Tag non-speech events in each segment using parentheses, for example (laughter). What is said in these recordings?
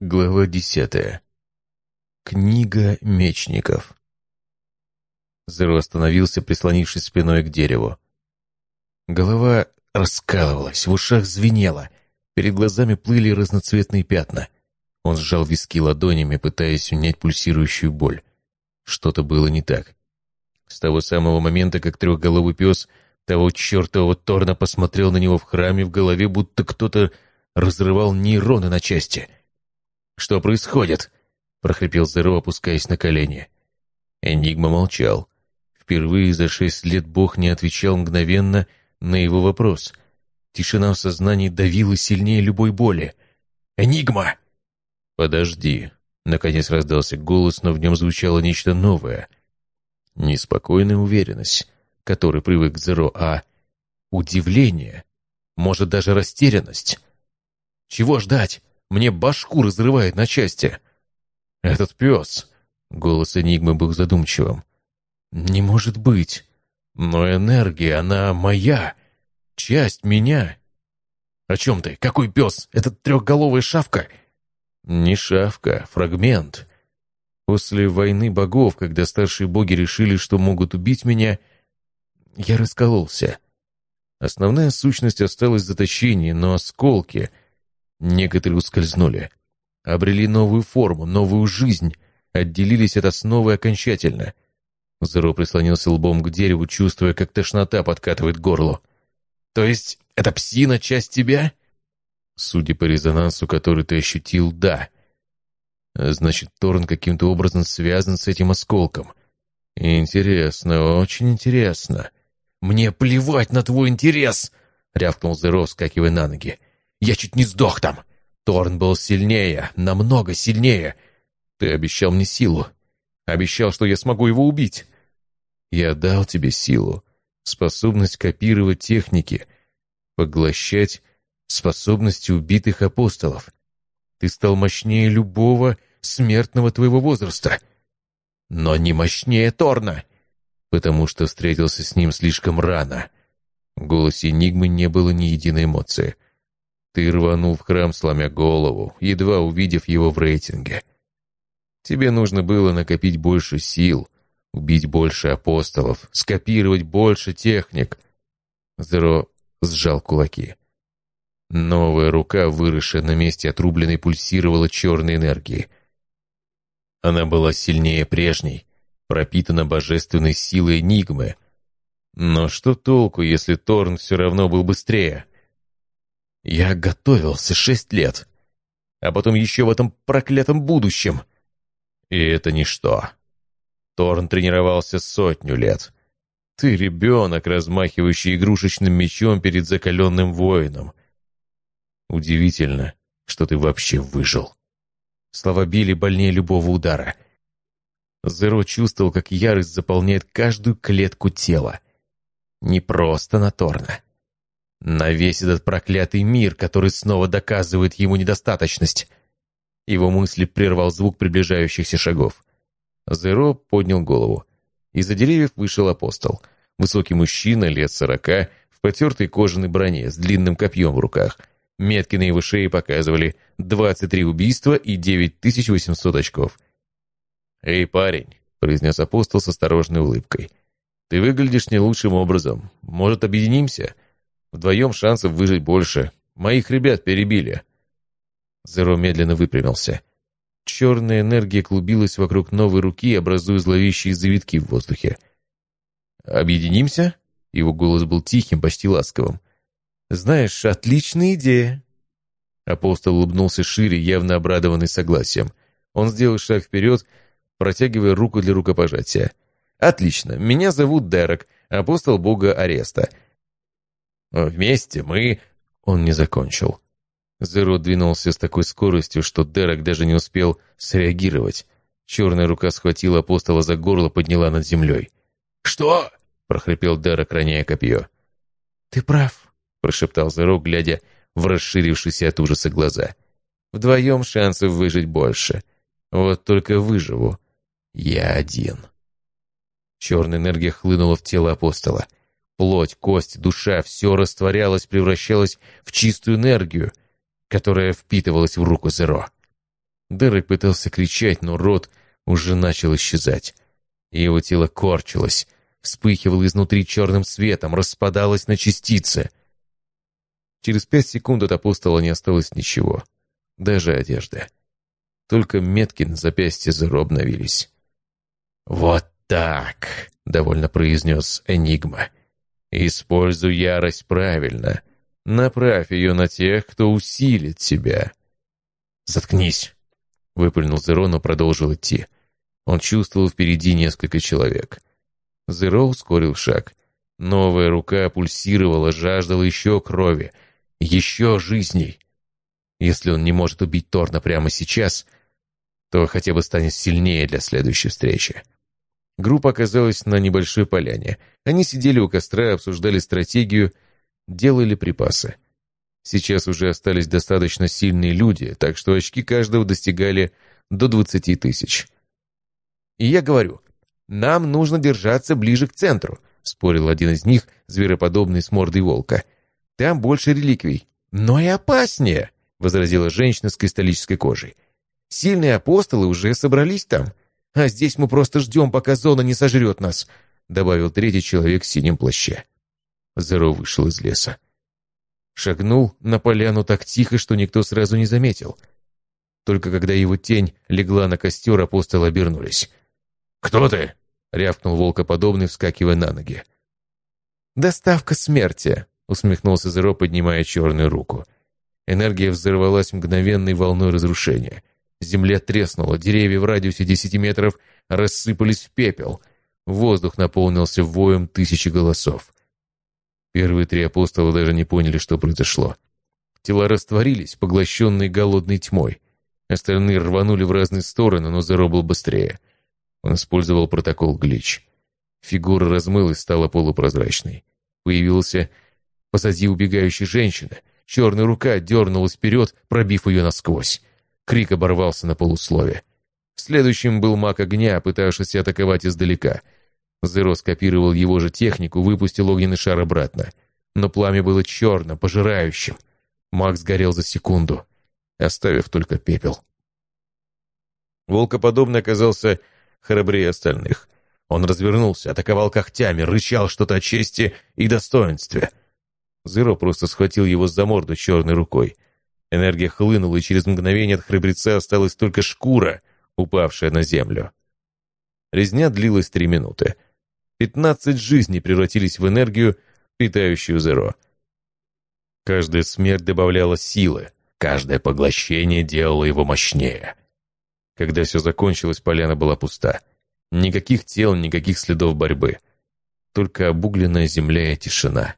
Глава десятая. Книга мечников. Зеро остановился, прислонившись спиной к дереву. Голова раскалывалась, в ушах звенело, перед глазами плыли разноцветные пятна. Он сжал виски ладонями, пытаясь унять пульсирующую боль. Что-то было не так. С того самого момента, как трехголовый пес того чертового Торна посмотрел на него в храме, в голове будто кто-то разрывал нейроны на части — «Что происходит?» — прохрипел Зеро, опускаясь на колени. Энигма молчал. Впервые за шесть лет Бог не отвечал мгновенно на его вопрос. Тишина в сознании давила сильнее любой боли. «Энигма!» «Подожди!» — наконец раздался голос, но в нем звучало нечто новое. Неспокойная уверенность, которой привык Зеро, а удивление, может, даже растерянность. «Чего ждать?» Мне башку разрывает на части. Этот пес... Голос Энигмы был задумчивым. «Не может быть. Но энергия, она моя. Часть меня». «О чем ты? Какой пес? Этот трехголовая шавка?» «Не шавка, фрагмент. После войны богов, когда старшие боги решили, что могут убить меня, я раскололся. Основная сущность осталась в заточении, но осколки — Некоторые ускользнули, обрели новую форму, новую жизнь, отделились от основы окончательно. Зеро прислонился лбом к дереву, чувствуя, как тошнота подкатывает горло. «То есть эта псина — часть тебя?» «Судя по резонансу, который ты ощутил, да. Значит, Торн каким-то образом связан с этим осколком. Интересно, очень интересно». «Мне плевать на твой интерес!» — рявкнул Зеро, скакивая на ноги. Я чуть не сдох там. Торн был сильнее, намного сильнее. Ты обещал мне силу. Обещал, что я смогу его убить. Я дал тебе силу, способность копировать техники, поглощать способности убитых апостолов. Ты стал мощнее любого смертного твоего возраста. Но не мощнее Торна, потому что встретился с ним слишком рано. В голосе Энигмы не было ни единой эмоции — ты рванул в храм, сломя голову, едва увидев его в рейтинге. Тебе нужно было накопить больше сил, убить больше апостолов, скопировать больше техник. Зеро сжал кулаки. Новая рука, выросшая на месте отрубленной, пульсировала черной энергией. Она была сильнее прежней, пропитана божественной силой Нигмы. Но что толку, если Торн все равно был быстрее? Я готовился шесть лет, а потом еще в этом проклятом будущем. И это ничто. Торн тренировался сотню лет. Ты ребенок, размахивающий игрушечным мечом перед закаленным воином. Удивительно, что ты вообще выжил. Слова били больнее любого удара. Зеро чувствовал, как ярость заполняет каждую клетку тела. Не просто на Торна. На весь этот проклятый мир, который снова доказывает ему недостаточность. Его мысли прервал звук приближающихся шагов. Зеро поднял голову. Из-за деревьев вышел апостол. Высокий мужчина, лет сорока, в потертой кожаной броне, с длинным копьем в руках. Метки на его шее показывали 23 убийства и 9800 очков. «Эй, парень», — произнес апостол с осторожной улыбкой, — «ты выглядишь не лучшим образом. Может, объединимся?» Вдвоем шансов выжить больше. Моих ребят перебили». Зеро медленно выпрямился. Черная энергия клубилась вокруг новой руки, образуя зловещие завитки в воздухе. «Объединимся?» Его голос был тихим, почти ласковым. «Знаешь, отличная идея!» Апостол улыбнулся шире, явно обрадованный согласием. Он сделал шаг вперед, протягивая руку для рукопожатия. «Отлично. Меня зовут Дерек, апостол бога Ареста. Вместе мы...» Он не закончил. Зеро двинулся с такой скоростью, что Дерек даже не успел среагировать. Черная рука схватила апостола за горло, подняла над землей. «Что?» — прохрипел Дерек, роняя копье. «Ты прав», — прошептал Зеро, глядя в расширившиеся от ужаса глаза. «Вдвоем шансов выжить больше. Вот только выживу. Я один». Черная энергия хлынула в тело апостола. Плоть, кость, душа — все растворялось, превращалось в чистую энергию, которая впитывалась в руку Зеро. Дерек пытался кричать, но рот уже начал исчезать. Его тело корчилось, вспыхивало изнутри черным светом, распадалось на частицы. Через пять секунд от апостола не осталось ничего, даже одежда. Только метки на запястье Зеро обновились. «Вот так!» — довольно произнес Энигма. «Используй ярость правильно. Направь ее на тех, кто усилит тебя». «Заткнись!» — выплюнул Зеро, но продолжил идти. Он чувствовал впереди несколько человек. Зеро ускорил шаг. Новая рука пульсировала, жаждала еще крови, еще жизней. Если он не может убить Торна прямо сейчас, то хотя бы станет сильнее для следующей встречи. Группа оказалась на небольшой поляне. Они сидели у костра, обсуждали стратегию, делали припасы. Сейчас уже остались достаточно сильные люди, так что очки каждого достигали до 20 тысяч. И я говорю, нам нужно держаться ближе к центру, спорил один из них, звероподобный с мордой волка. Там больше реликвий. Но и опаснее, возразила женщина с кристаллической кожей. Сильные апостолы уже собрались там. А здесь мы просто ждем, пока зона не сожрет нас», — добавил третий человек в синем плаще. Зеро вышел из леса. Шагнул на поляну так тихо, что никто сразу не заметил. Только когда его тень легла на костер, апостолы обернулись. «Кто ты?» — рявкнул волкоподобный, вскакивая на ноги. «Доставка смерти», — усмехнулся Зеро, поднимая черную руку. Энергия взорвалась мгновенной волной разрушения — Земля треснула, деревья в радиусе десяти метров рассыпались в пепел. Воздух наполнился воем тысячи голосов. Первые три апостола даже не поняли, что произошло. Тела растворились, поглощенные голодной тьмой. Остальные рванули в разные стороны, но Зеро был быстрее. Он использовал протокол глич. Фигура размылась, стала полупрозрачной. Появился позади убегающей женщины. Черная рука дернулась вперед, пробив ее насквозь. Крик оборвался на полуслове. Следующим был маг огня, пытавшийся атаковать издалека. Зеро скопировал его же технику, выпустил огненный шар обратно. Но пламя было черным, пожирающим. Маг сгорел за секунду, оставив только пепел. Волкоподобный оказался храбрее остальных. Он развернулся, атаковал когтями, рычал что-то о чести и достоинстве. Зеро просто схватил его за морду черной рукой. Энергия хлынула, и через мгновение от храбреца осталась только шкура, упавшая на землю. Резня длилась три минуты. Пятнадцать жизней превратились в энергию, питающую Зеро. Каждая смерть добавляла силы, каждое поглощение делало его мощнее. Когда все закончилось, поляна была пуста. Никаких тел, никаких следов борьбы. Только обугленная земля и тишина.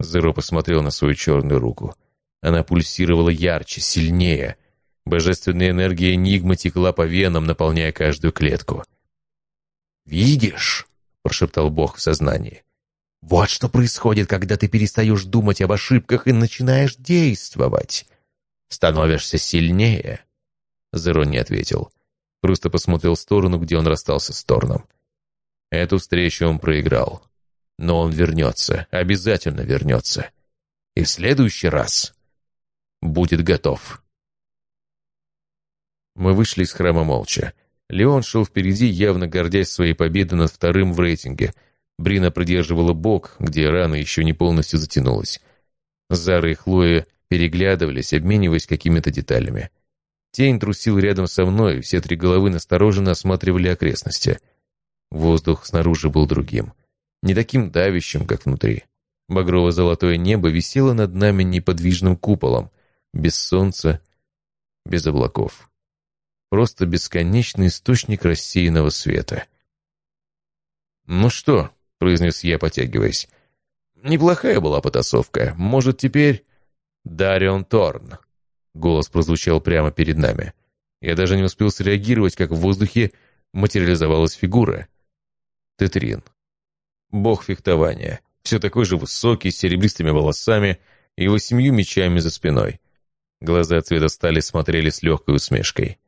Зеро посмотрел на свою черную руку. Она пульсировала ярче, сильнее. Божественная энергия Энигмы текла по венам, наполняя каждую клетку. «Видишь?» — прошептал Бог в сознании. «Вот что происходит, когда ты перестаешь думать об ошибках и начинаешь действовать. Становишься сильнее». Зеро не ответил. Просто посмотрел в сторону, где он расстался с Торном. Эту встречу он проиграл. Но он вернется, обязательно вернется. И в следующий раз будет готов. Мы вышли из храма молча. Леон шел впереди, явно гордясь своей победой над вторым в рейтинге. Брина придерживала бок, где рана еще не полностью затянулась. Зара и Хлоя переглядывались, обмениваясь какими-то деталями. Тень трусил рядом со мной, все три головы настороженно осматривали окрестности. Воздух снаружи был другим. Не таким давящим, как внутри. Багрово-золотое небо висело над нами неподвижным куполом, без солнца, без облаков. Просто бесконечный источник рассеянного света. «Ну что?» — произнес я, потягиваясь. «Неплохая была потасовка. Может, теперь...» «Дарион Торн». Голос прозвучал прямо перед нами. Я даже не успел среагировать, как в воздухе материализовалась фигура. Тетрин. Бог фехтования. Все такой же высокий, с серебристыми волосами и восемью мечами за спиной. Глаза цвета стали смотрели с легкой усмешкой.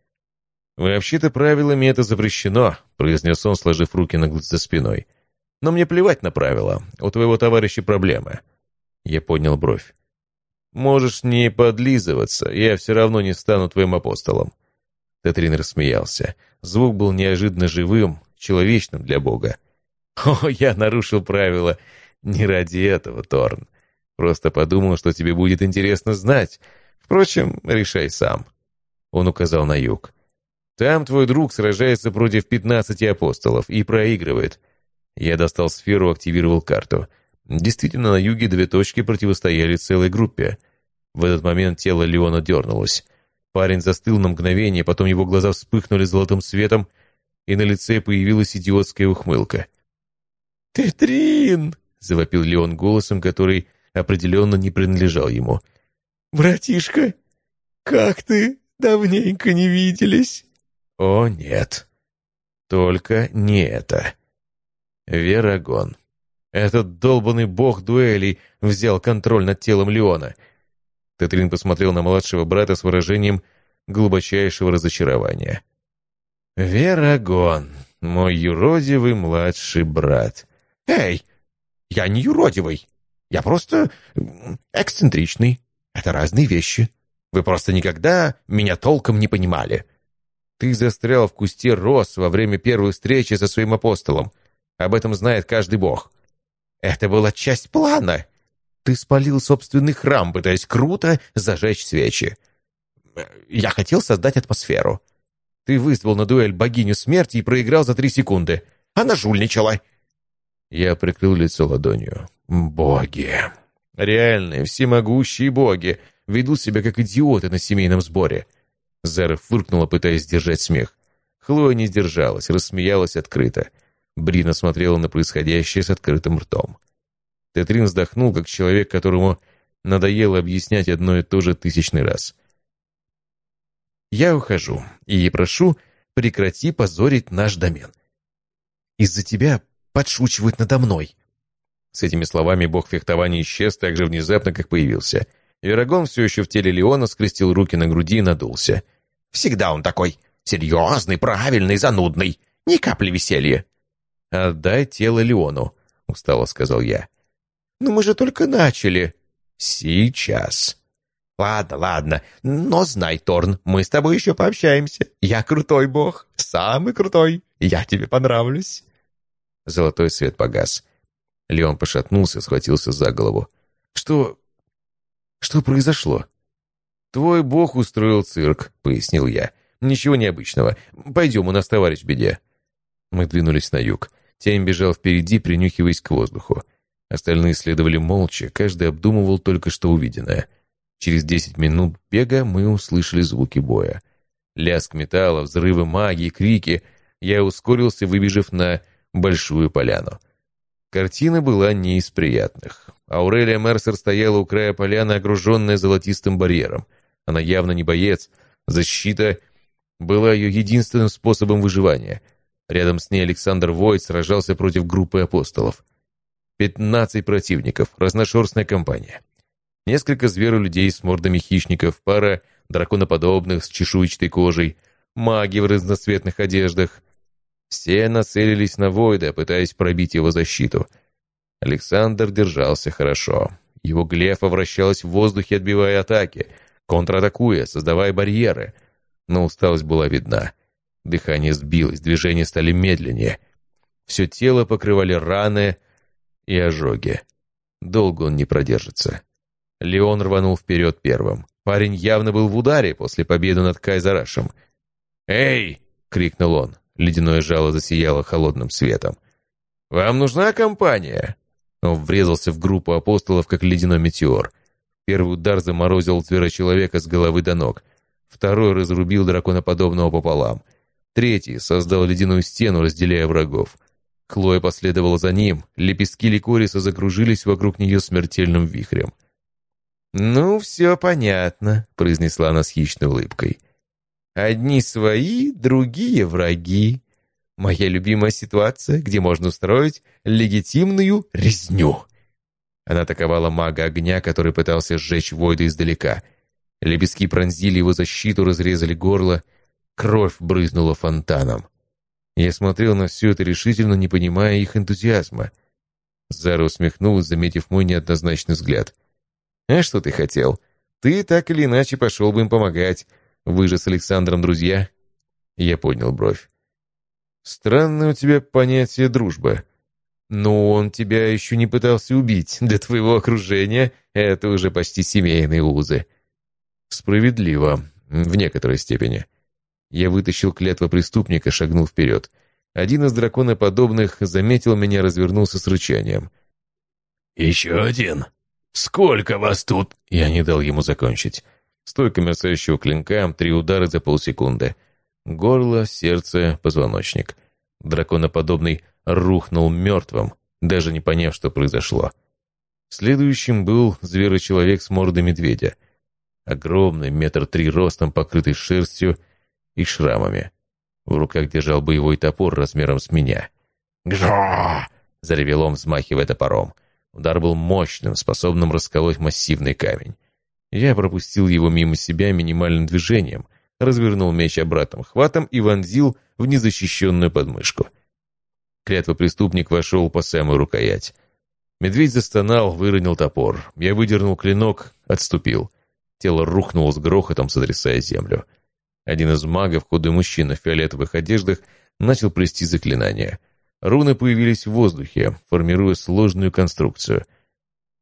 «Вообще-то правилами это запрещено», — произнес он, сложив руки на за спиной. «Но мне плевать на правила. У твоего товарища проблемы». Я поднял бровь. «Можешь не подлизываться, я все равно не стану твоим апостолом. Тетрин рассмеялся. Звук был неожиданно живым, человечным для Бога. «О, я нарушил правила. Не ради этого, Торн. Просто подумал, что тебе будет интересно знать. Впрочем, решай сам». Он указал на юг. «Там твой друг сражается против пятнадцати апостолов и проигрывает». Я достал сферу, активировал карту. Действительно, на юге две точки противостояли целой группе. В этот момент тело Леона дернулось. Парень застыл на мгновение, потом его глаза вспыхнули золотым светом, и на лице появилась идиотская ухмылка. «Тетрин!» — завопил Леон голосом, который определенно не принадлежал ему. «Братишка, как ты? Давненько не виделись!» «О, нет! Только не это!» Верагон. Этот долбанный бог дуэлей взял контроль над телом Леона — Тетрин посмотрел на младшего брата с выражением глубочайшего разочарования. «Верагон, мой юродивый младший брат». «Эй, я не юродивый. Я просто эксцентричный. Это разные вещи. Вы просто никогда меня толком не понимали». «Ты застрял в кусте роз во время первой встречи со своим апостолом. Об этом знает каждый бог». «Это была часть плана. Ты спалил собственный храм, пытаясь круто зажечь свечи. Я хотел создать атмосферу. Ты вызвал на дуэль богиню смерти и проиграл за три секунды. Она жульничала. Я прикрыл лицо ладонью. Боги. Реальные, всемогущие боги. Ведут себя как идиоты на семейном сборе. Зара фыркнула, пытаясь сдержать смех. Хлоя не сдержалась, рассмеялась открыто. Брина смотрела на происходящее с открытым ртом. Тетрин вздохнул, как человек, которому надоело объяснять одно и то же тысячный раз. «Я ухожу, и прошу, прекрати позорить наш домен. Из-за тебя подшучивают надо мной». С этими словами бог фехтования исчез так же внезапно, как появился. Верагон все еще в теле Леона скрестил руки на груди и надулся. «Всегда он такой. Серьезный, правильный, занудный. Ни капли веселья». «Отдай тело Леону», — устало сказал я. «Но мы же только начали». «Сейчас». «Ладно, ладно, но знай, Торн, мы с тобой еще пообщаемся. Я крутой бог, самый крутой, я тебе понравлюсь». Золотой свет погас. Леон пошатнулся, схватился за голову. «Что... что произошло?» «Твой бог устроил цирк», — пояснил я. «Ничего необычного. Пойдем, у нас товарищ в беде». Мы двинулись на юг. Тень бежал впереди, принюхиваясь к воздуху. Остальные следовали молча, каждый обдумывал только что увиденное. Через десять минут бега мы услышали звуки боя. Лязг металла, взрывы магии, крики. Я ускорился, выбежав на большую поляну. Картина была не из приятных. Аурелия Мерсер стояла у края поляны, окруженная золотистым барьером. Она явно не боец. Защита была ее единственным способом выживания. Рядом с ней Александр Войт сражался против группы апостолов. Пятнадцать противников, разношерстная компания. Несколько зверолюдей с мордами хищников, пара драконоподобных с чешуйчатой кожей, маги в разноцветных одеждах. Все нацелились на Войда, пытаясь пробить его защиту. Александр держался хорошо. Его глефа вращалась в воздухе, отбивая атаки, контратакуя, создавая барьеры. Но усталость была видна. Дыхание сбилось, движения стали медленнее. Все тело покрывали раны, и ожоги. Долго он не продержится. Леон рванул вперед первым. Парень явно был в ударе после победы над Кайзарашем. «Эй!» — крикнул он. Ледяное жало засияло холодным светом. «Вам нужна компания?» Он врезался в группу апостолов, как ледяной метеор. Первый удар заморозил человека с головы до ног. Второй разрубил драконоподобного пополам. Третий создал ледяную стену, разделяя врагов. Хлоя последовала за ним, лепестки ликориса закружились вокруг нее смертельным вихрем. «Ну, все понятно», — произнесла она с хищной улыбкой. «Одни свои, другие враги. Моя любимая ситуация, где можно устроить легитимную резню». Она атаковала мага огня, который пытался сжечь Войда издалека. Лепестки пронзили его защиту, разрезали горло. Кровь брызнула фонтаном. Я смотрел на все это решительно, не понимая их энтузиазма. Зара усмехнулась, заметив мой неоднозначный взгляд. «А что ты хотел? Ты так или иначе пошел бы им помогать. Вы же с Александром друзья. Я поднял бровь. «Странное у тебя понятие дружбы. Но он тебя еще не пытался убить. (laughs) Для твоего окружения это уже почти семейные узы». «Справедливо. В некоторой степени». Я вытащил клятва преступника, шагнул вперед. Один из драконоподобных заметил меня, развернулся с рычанием. «Еще один? Сколько вас тут?» Я не дал ему закончить. Стойка мерцающего клинка, три удара за полсекунды. Горло, сердце, позвоночник. Драконоподобный рухнул мертвым, даже не поняв, что произошло. Следующим был зверочеловек с мордой медведя. Огромный, метр три ростом, покрытый шерстью и шрамами. В руках держал боевой топор размером с меня. «Гжо!» — заревел он, взмахивая топором. Удар был мощным, способным расколоть массивный камень. Я пропустил его мимо себя минимальным движением, развернул меч обратным хватом и вонзил в незащищенную подмышку. Клятва преступник вошел по самую рукоять. Медведь застонал, выронил топор. Я выдернул клинок, отступил. Тело рухнуло с грохотом, сотрясая землю. Один из магов, худой мужчина в фиолетовых одеждах, начал плести заклинание. Руны появились в воздухе, формируя сложную конструкцию.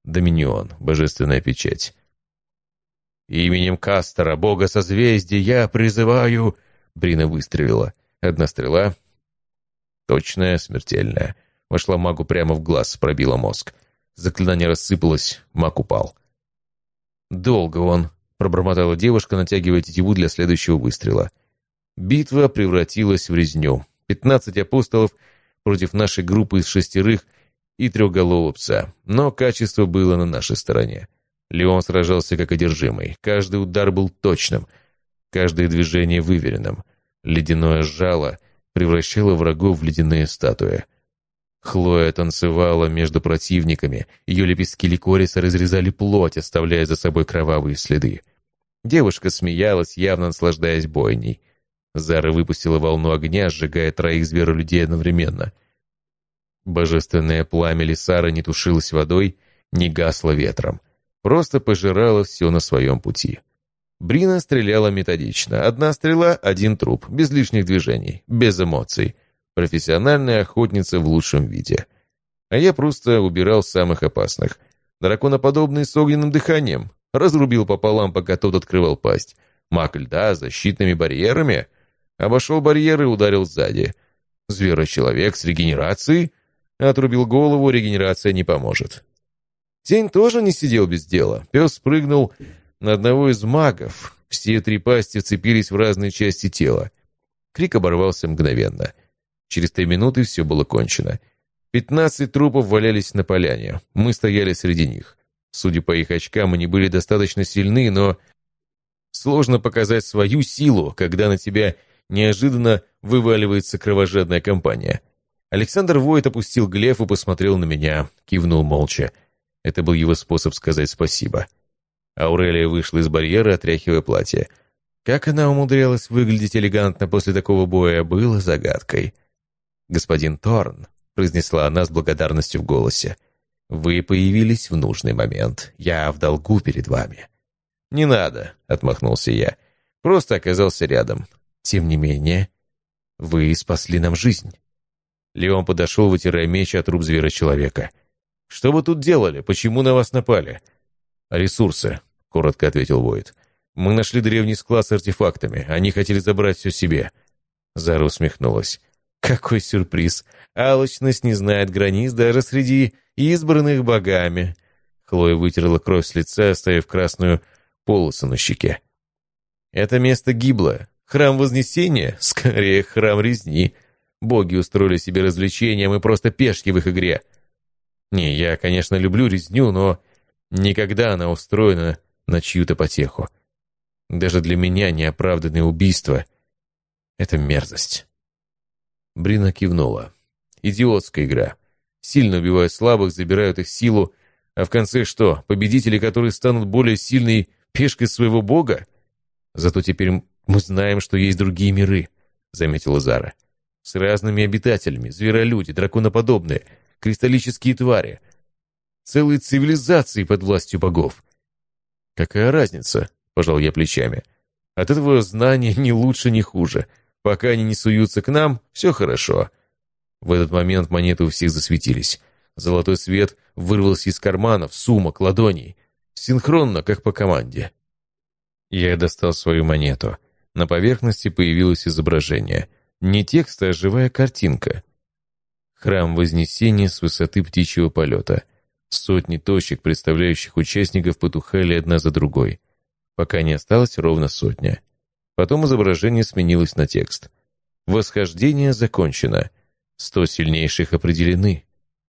Доминион, божественная печать. «Именем Кастера, бога созвездия, я призываю...» Брина выстрелила. Одна стрела, точная, смертельная. Вошла магу прямо в глаз, пробила мозг. Заклинание рассыпалось, маг упал. «Долго он», — пробормотала девушка, натягивая тетиву для следующего выстрела. Битва превратилась в резню. Пятнадцать апостолов против нашей группы из шестерых и трехголового пса. Но качество было на нашей стороне. Леон сражался как одержимый. Каждый удар был точным, каждое движение выверенным. Ледяное жало превращало врагов в ледяные статуи. Хлоя танцевала между противниками, ее лепестки ликориса разрезали плоть, оставляя за собой кровавые следы. Девушка смеялась, явно наслаждаясь бойней. Зара выпустила волну огня, сжигая троих зверолюдей одновременно. Божественное пламя Лисара не тушилось водой, не гасло ветром просто пожирала все на своем пути. Брина стреляла методично. Одна стрела — один труп, без лишних движений, без эмоций. Профессиональная охотница в лучшем виде. А я просто убирал самых опасных. Драконоподобный с огненным дыханием. Разрубил пополам, пока тот открывал пасть. Маг льда защитными барьерами. Обошел барьеры и ударил сзади. Зверочеловек с регенерацией. Отрубил голову, регенерация не поможет. Тень тоже не сидел без дела. Пес спрыгнул на одного из магов. Все три пасти вцепились в разные части тела. Крик оборвался мгновенно. Через три минуты все было кончено. Пятнадцать трупов валялись на поляне. Мы стояли среди них. Судя по их очкам, они были достаточно сильны, но... Сложно показать свою силу, когда на тебя неожиданно вываливается кровожадная компания. Александр Войт опустил глеф и посмотрел на меня, кивнул молча. Это был его способ сказать спасибо. Аурелия вышла из барьера, отряхивая платье. Как она умудрялась выглядеть элегантно после такого боя, было загадкой. «Господин Торн», — произнесла она с благодарностью в голосе, — «вы появились в нужный момент. Я в долгу перед вами». «Не надо», — отмахнулся я. «Просто оказался рядом. Тем не менее, вы спасли нам жизнь». Леон подошел, вытирая меч от труп звера-человека. «Что вы тут делали? Почему на вас напали?» «Ресурсы», — коротко ответил Войд. «Мы нашли древний склад с артефактами. Они хотели забрать все себе». Зара усмехнулась. «Какой сюрприз! Алчность не знает границ даже среди избранных богами». Хлоя вытерла кровь с лица, оставив красную полосу на щеке. «Это место гибло. Храм Вознесения? Скорее, храм резни. Боги устроили себе развлечения, мы просто пешки в их игре. Не, я, конечно, люблю резню, но никогда она устроена на чью-то потеху. Даже для меня неоправданное убийство — это мерзость. Брина кивнула. Идиотская игра. Сильно убивают слабых, забирают их силу, а в конце что, победители, которые станут более сильной пешкой своего бога? Зато теперь мы знаем, что есть другие миры, — заметила Зара. С разными обитателями, зверолюди, драконоподобные — кристаллические твари. Целые цивилизации под властью богов. «Какая разница?» — пожал я плечами. «От этого знания ни лучше, ни хуже. Пока они не суются к нам, все хорошо». В этот момент монеты у всех засветились. Золотой свет вырвался из карманов, сумок, ладоней. Синхронно, как по команде. Я достал свою монету. На поверхности появилось изображение. Не текст, а живая картинка. Храм Вознесения с высоты птичьего полета. Сотни точек, представляющих участников, потухали одна за другой, пока не осталось ровно сотня. Потом изображение сменилось на текст. «Восхождение закончено. Сто сильнейших определены.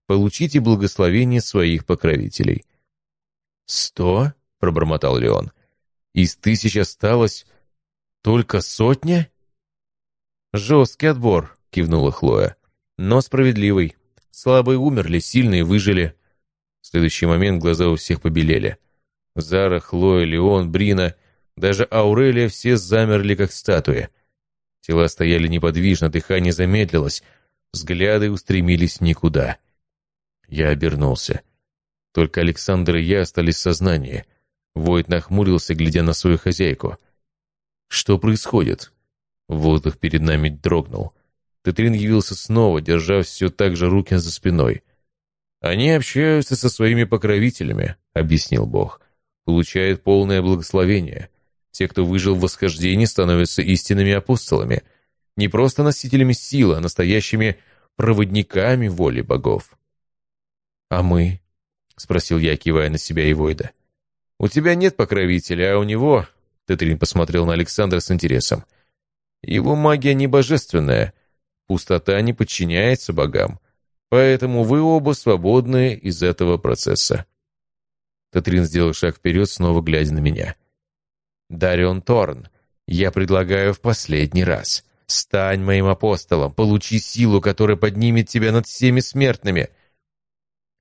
Получите благословение своих покровителей». «Сто?» — пробормотал Леон. «Из тысяч осталось только сотня?» «Жесткий отбор», — кивнула Хлоя. «Но справедливый. Слабые умерли, сильные выжили». В следующий момент глаза у всех побелели. Зара, Хлоя, Леон, Брина, даже Аурелия все замерли, как статуи. Тела стояли неподвижно, дыхание замедлилось, взгляды устремились никуда. Я обернулся. Только Александр и я остались в сознании. Войт нахмурился, глядя на свою хозяйку. «Что происходит?» Воздух перед нами дрогнул. Тетрин явился снова, держа все так же руки за спиной. «Они общаются со своими покровителями», — объяснил Бог. «Получают полное благословение. Те, кто выжил в восхождении, становятся истинными апостолами. Не просто носителями силы, а настоящими проводниками воли богов». «А мы?» — спросил я, кивая на себя и Войда. «У тебя нет покровителя, а у него...» — Тетрин посмотрел на Александра с интересом. «Его магия не божественная. Пустота не подчиняется богам. Поэтому вы оба свободны из этого процесса». Тетрин сделал шаг вперед, снова глядя на меня. «Дарион Торн, я предлагаю в последний раз. Стань моим апостолом, получи силу, которая поднимет тебя над всеми смертными.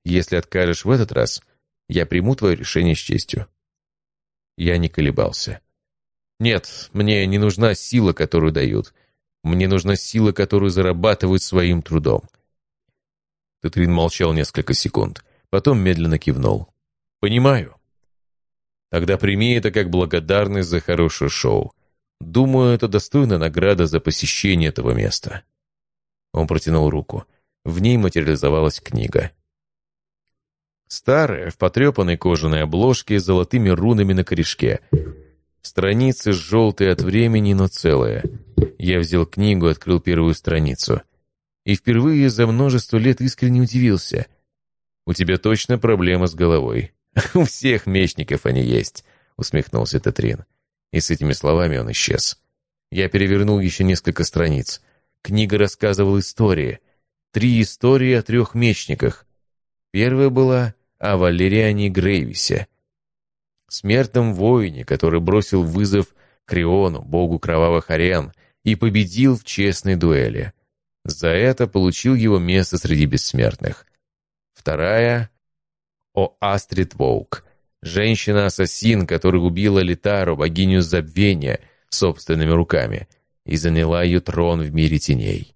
Если откажешь в этот раз, я приму твое решение с честью». Я не колебался. «Нет, мне не нужна сила, которую дают. Мне нужна сила, которую зарабатывают своим трудом». Тетрин молчал несколько секунд, потом медленно кивнул. «Понимаю. Тогда прими это как благодарность за хорошее шоу. Думаю, это достойная награда за посещение этого места». Он протянул руку. В ней материализовалась книга. Старая, в потрепанной кожаной обложке с золотыми рунами на корешке. Страницы желтые от времени, но целые. Я взял книгу, открыл первую страницу. И впервые за множество лет искренне удивился. «У тебя точно проблема с головой. (laughs) У всех мечников они есть», — усмехнулся Тетрин. И с этими словами он исчез. Я перевернул еще несколько страниц. Книга рассказывала истории. Три истории о трех мечниках. Первая была о Валериане Грейвисе, смертном воине, который бросил вызов Криону, богу кровавых арен, и победил в честной дуэли. За это получил его место среди бессмертных. Вторая — о Астрид Воук, женщина-ассасин, которая убила Литару, богиню забвения, собственными руками, и заняла ее трон в мире теней.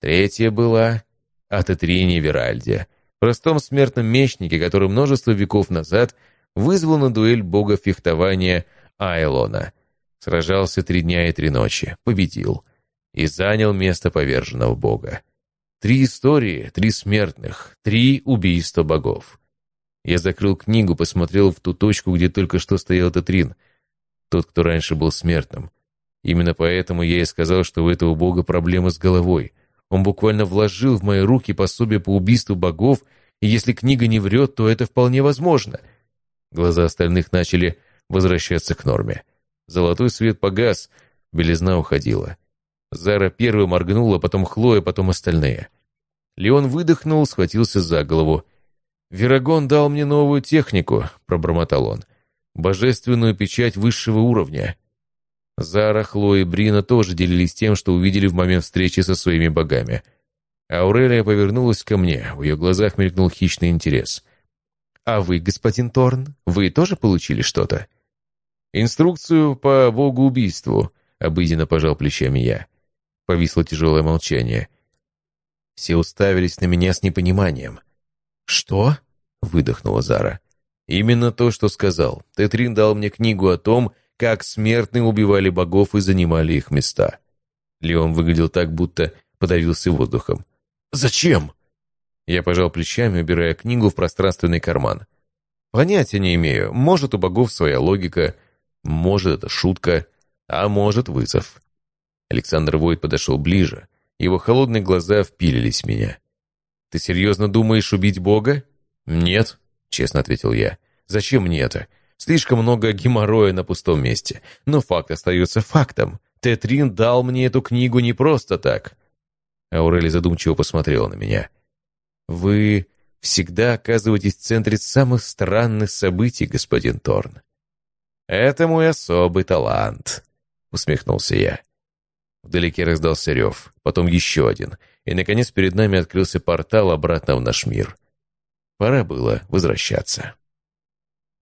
Третья была о Тетрине Веральде, простом смертном мечнике, который множество веков назад вызвал на дуэль бога фехтования Айлона. Сражался три дня и три ночи, победил и занял место поверженного бога. Три истории, три смертных, три убийства богов. Я закрыл книгу, посмотрел в ту точку, где только что стоял Тетрин, тот, кто раньше был смертным. Именно поэтому я и сказал, что у этого бога проблемы с головой. Он буквально вложил в мои руки пособие по убийству богов, и если книга не врет, то это вполне возможно. Глаза остальных начали возвращаться к норме. Золотой свет погас, белизна уходила. Зара первой моргнула, потом Хлоя, потом остальные. Леон выдохнул, схватился за голову. «Верагон дал мне новую технику», — пробормотал он. «Божественную печать высшего уровня». Зара, Хлоя и Брина тоже делились тем, что увидели в момент встречи со своими богами. Аурелия повернулась ко мне, в ее глазах мелькнул хищный интерес. «А вы, господин Торн, вы тоже получили что-то?» «Инструкцию по богоубийству», — обыденно пожал плечами я. Повисло тяжелое молчание. Все уставились на меня с непониманием. «Что?» — выдохнула Зара. «Именно то, что сказал. Тетрин дал мне книгу о том, как смертные убивали богов и занимали их места. Леон выглядел так, будто подавился воздухом. «Зачем?» Я пожал плечами, убирая книгу в пространственный карман. Понятия не имею. Может, у богов своя логика, может, это шутка, а может, вызов. Александр Войт подошел ближе. Его холодные глаза впилились в меня. «Ты серьезно думаешь убить бога?» «Нет», — честно ответил я. «Зачем мне это? Слишком много геморроя на пустом месте. Но факт остается фактом. Тетрин дал мне эту книгу не просто так». Аурели задумчиво посмотрела на меня. «Вы всегда оказываетесь в центре самых странных событий, господин Торн». «Это мой особый талант», — усмехнулся я. Вдалеке раздался рев, потом еще один, и, наконец, перед нами открылся портал обратно в наш мир. Пора было возвращаться.